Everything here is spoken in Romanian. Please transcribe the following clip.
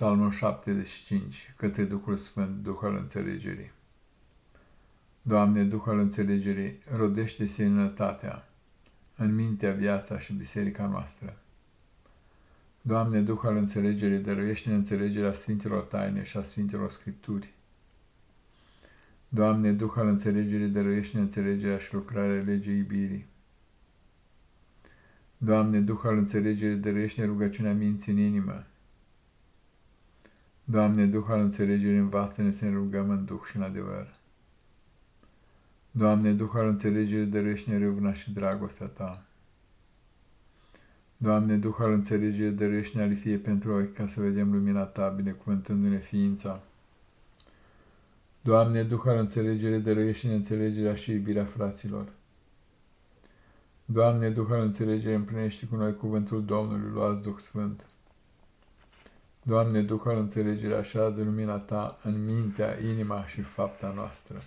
Psalmul 75, către Duhul Sfânt, Duh al înțelegerii. Doamne, Duh al înțelegerii, rodește seninătatea în mintea, viața și biserica noastră. Doamne, Duh al înțelegerii, dăruiește înțelegerea Sfinților Taine și a Sfinților Scripturi. Doamne, Duh al înțelegerii, dăruiește înțelegerea și lucrarea legii iubirii. Doamne, Duh al înțelegerii, dăruiește rugăciunea minții în inimă Doamne, Duh al înțelegerii, învață-ne să ne rugăm în Duh și în adevăr. Doamne, Duh al înțelegerii, dărește-ne râvna și dragostea Ta. Doamne, Duh al înțelegerii, dărește-ne alifie pentru ochi, ca să vedem lumina Ta, binecuvântându-ne ființa. Doamne, Duh al înțelegerii, dăruiește-ne înțelegerea și iubirea fraților. Doamne, Duh al înțelegerii, împlinește cu noi cuvântul Domnului, luați Duh Sfânt. Doamne, Duh al înțelegerii, așează lumina Ta în mintea, inima și fapta noastră.